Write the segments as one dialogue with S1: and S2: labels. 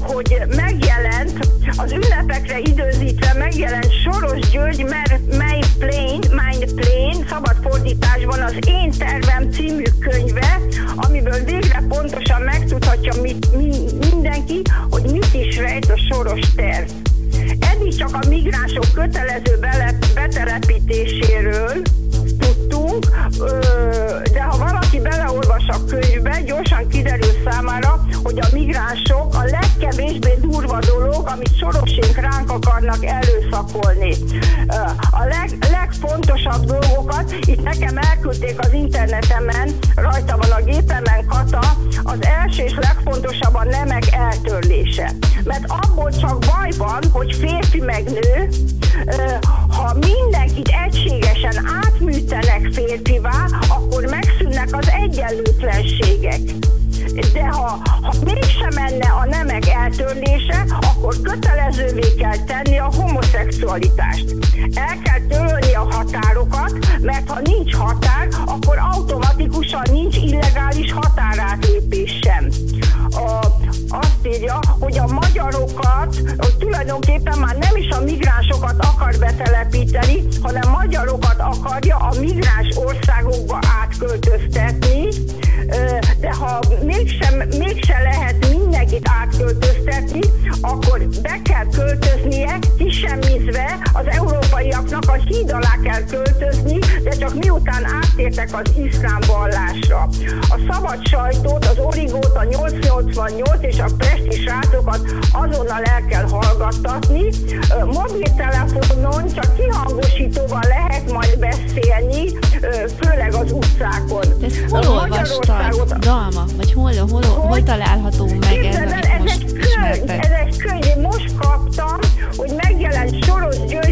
S1: hogy megjelent, az ünnepekre időzítve megjelent Soros György, mely Plane, Mind Plane, szabad fordításban az Én tervem című könyve, amiből végre pontosan megtudhatja mit, mi, mindenki, hogy mit is rejt a Soros terv. Eddig csak a migránsok kötelező bele, betelepítéséről amit sorosénk ránk akarnak előszakolni. A leg, legfontosabb dolgokat, itt nekem elküldték az internetemen, rajta van a gépemen kata, az első és legfontosabb a nemek eltörlése. Mert abból csak baj van, hogy férfi meg nő, ha mindenkit egységesen átműtenek férfivá, akkor megszűnnek az egyenlőtlenségek de ha, ha mégsem menne a nemek eltörlése, akkor kötelezővé kell tenni a homoszexualitást. El kell törölni a határokat, mert ha nincs határ, akkor automatikusan nincs illegális határátlépés sem. A, azt írja, hogy a magyarokat, hogy tulajdonképpen már nem is a migránsokat akar betelepíteni, hanem magyarokat akarja a migráns országokba átköltöztetni, európaiaknak a híd alá kell költözni, de csak miután áttértek az iszlám vallásra. A szabad sajtót, az Origót, a 888 és a Presti srácokat azonnal el kell hallgattatni. Mobiltelefonon csak kihangosítóval lehet majd beszélni, főleg az utcákon.
S2: Ezt hol olvastad? Dalma? Vagy hol, hol, hol, hol található meg ez, amit
S1: ez
S2: most
S1: egy könyv, ez egy könyv, én most kaptam, hogy megjelent Soros György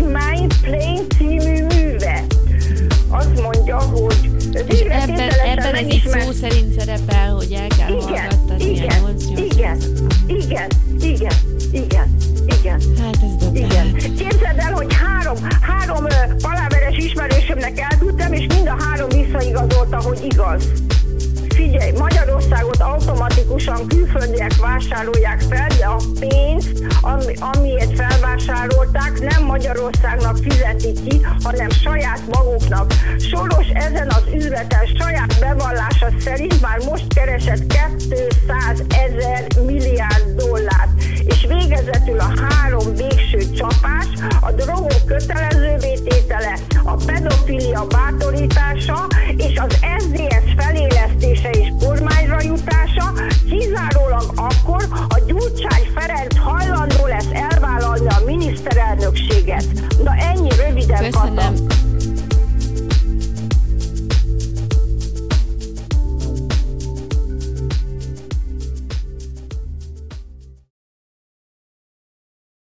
S2: szerint szerepel, hogy el kell
S1: igen,
S2: hallgattatni a
S1: igen,
S2: 8
S1: igen, igen, igen, igen, igen.
S2: Hát ez
S1: Igen.
S2: döbbenet.
S1: Képzeld el, hogy három, három ö, paláveres ismerősömnek elküldtem, és mind a három visszaigazolta, hogy igaz. Figyelj, Magyarországot automatikusan külföldiek vásárolják fel, de a pénzt, ami, amiért felvásárolták, nem Magyarországnak fizetik ki, hanem saját maguknak. Soros ezen az üzleten saját bevallása szerint már most keresett 200 ezer milliárd dollárt, és végezetül a három végső csapás, a drogok kötelezővé tétele, a pedofilia bátorítása és az SZDSZ felélesztése és kormányra jutása kizárólag akkor, ha Gyurcsány Ferenc hajlandó lesz elvállalni a miniszterelnökséget. Na ennyi röviden,
S2: Köszönöm.
S1: Kata.